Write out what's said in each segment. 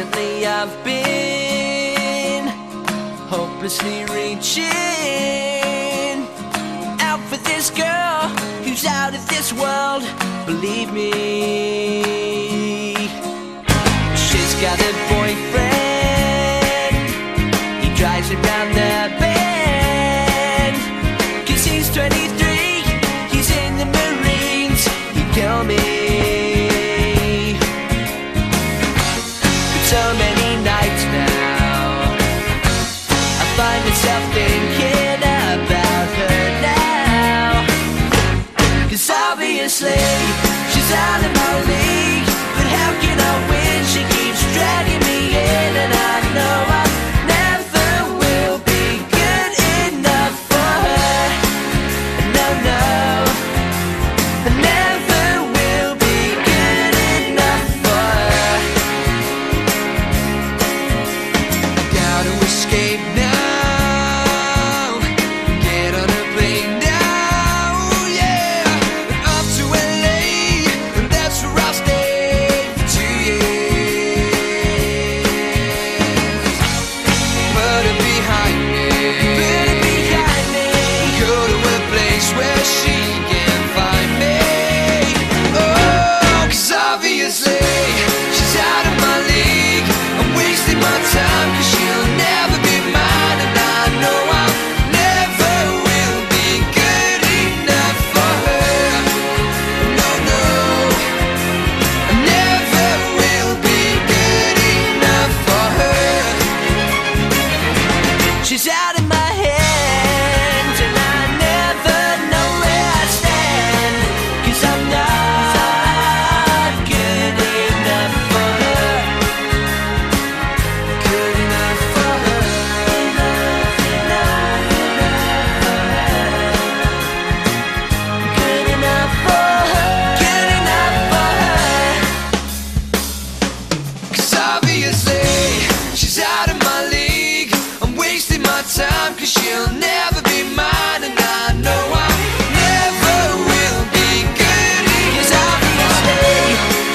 I've been hopelessly reaching out for this girl who's out of this world. Believe me, she's got a boyfriend. He drives around the find myself thinking about her now. Cause obviously, she's out of my league. But how can I win? She keeps dragging me in, and I know I never will be good enough for her. No, no. I never will be good enough for her. Gotta escape now. time my time Cause you'll never be mine And I know I never will be good. Cause obviously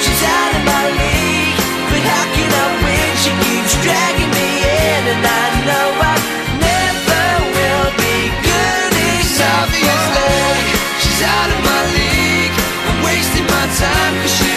she's out of my league. But how can I win? She keeps dragging me in And I know I never will be good. Cause obviously she's out of my league. I'm wasting my time cause